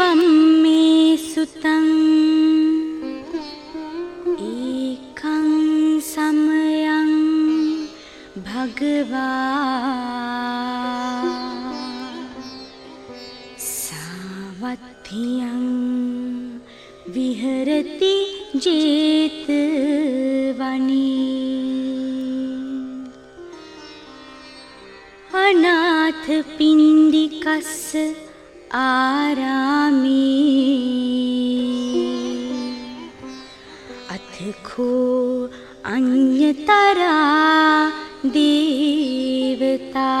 मे सुतम्। एकं समयं भगवा। सावधियं विहरति जेतवनी। अनाथपिण्डिकस्य आरामी। अथ खो अन्यतरा देवता।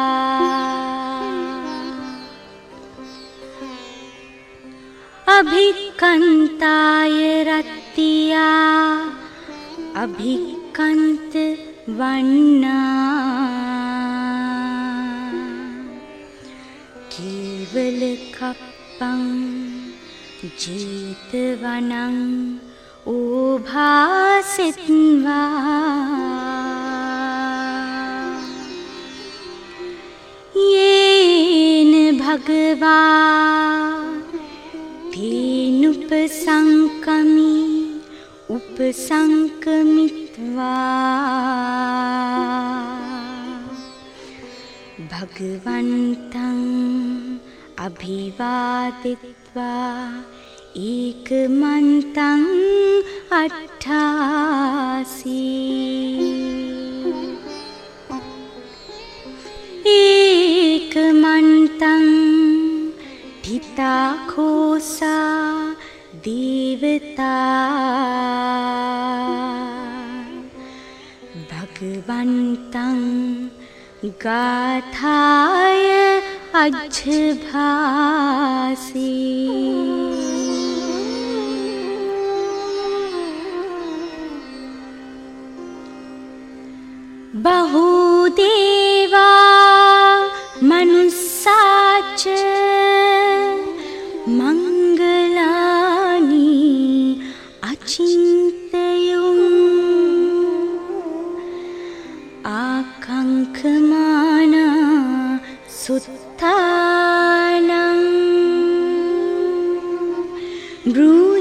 अभिकन्ताय रत्या अभिकन्त वन्ना केवलकप्पं जेतवनं ओभासित्वा येन भगवा तेनुपसङ्कमि उपसङ्कमित्वा भगवन्तम् अभिवादित्वा एकमन्तम् अट्ठासि। एकमन्तं ढिताखोसा देवता। भगवन्तं गाथाय अज्भासि बहुदेवा Rude.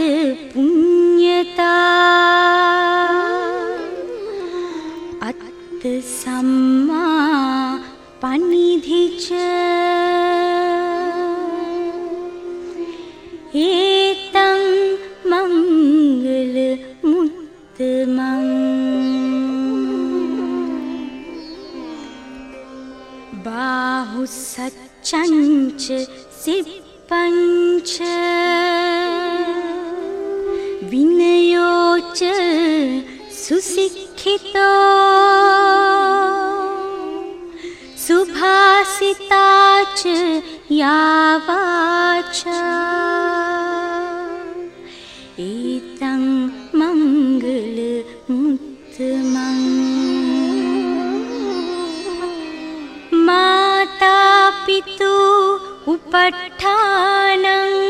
पुण्यता। अत् सम्मा पनिधि च। एतं मङ्गलमुत्तमम्। बाहुसच्चञ्च सिप्पञ्च विनयो च सुशिक्षितो। सुभासिता च यावाचा। एतं मङ्गलमुत्तमम् माता पितु उपट्ठानम्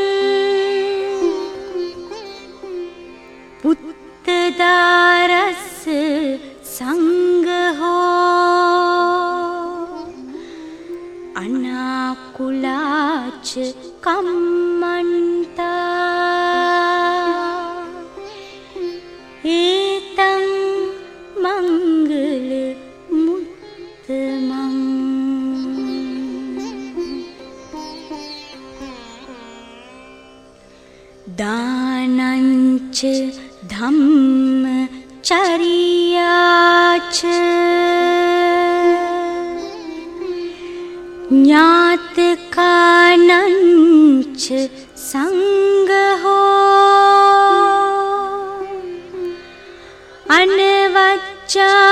धम्मचर्याच ज्ञातकानञ्च सङ्गहो। अनवच्चानि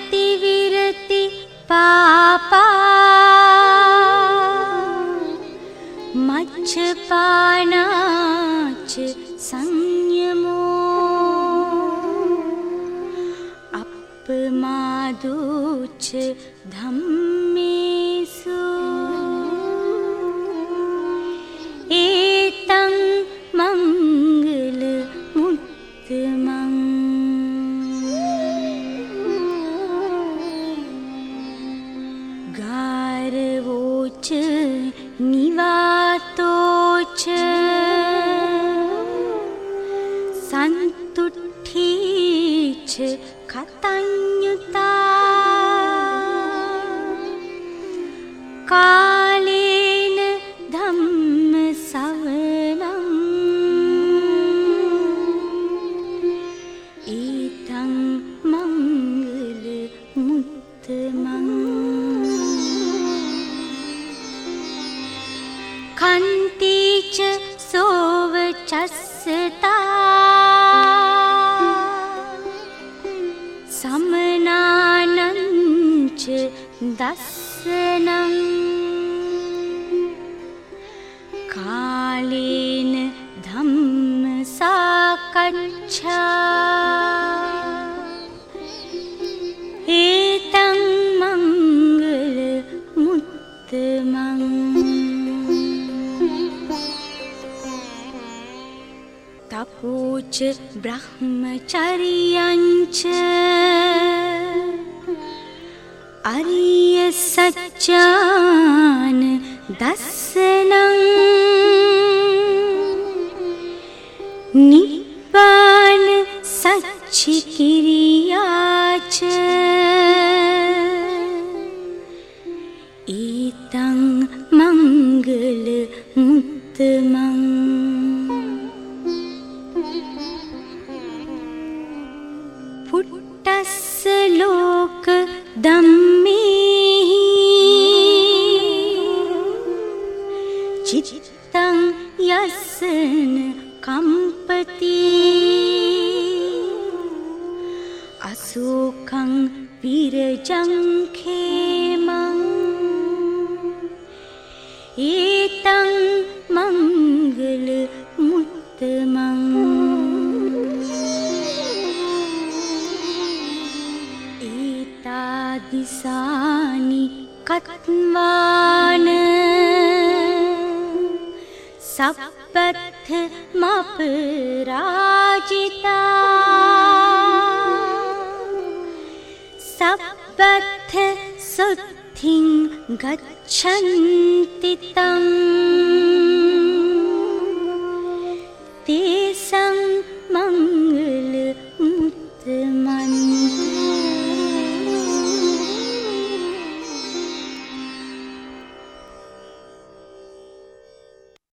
विरति पापा। मच्छपानाच संयमो। अपमादोच धम्मेषु 你吧。सोवचस्ता समनानञ्च दर्शनम्। कालेन धम्मसाकच्छा एतं ब्रह्मचर्यञ्च। अर्यसच्चान् दर्शनम्। निपान सच्चिकिरिया च Dum. सपथ मपराजिता सपथ सुथिं गच्छन्ति तम्